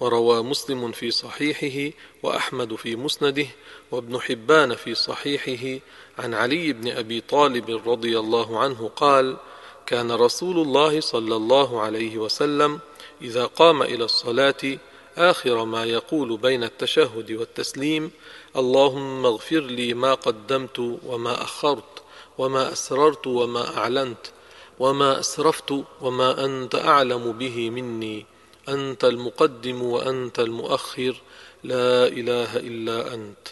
وروى مسلم في صحيحه وأحمد في مسنده وابن حبان في صحيحه عن علي بن أبي طالب رضي الله عنه قال كان رسول الله صلى الله عليه وسلم إذا قام إلى الصلاة آخر ما يقول بين التشهد والتسليم اللهم اغفر لي ما قدمت وما أخرت وما أسررت وما أعلنت وما أسرفت وما أنت أعلم به مني. أنت المقدم وأنت المؤخر. لا إله إلا أنت.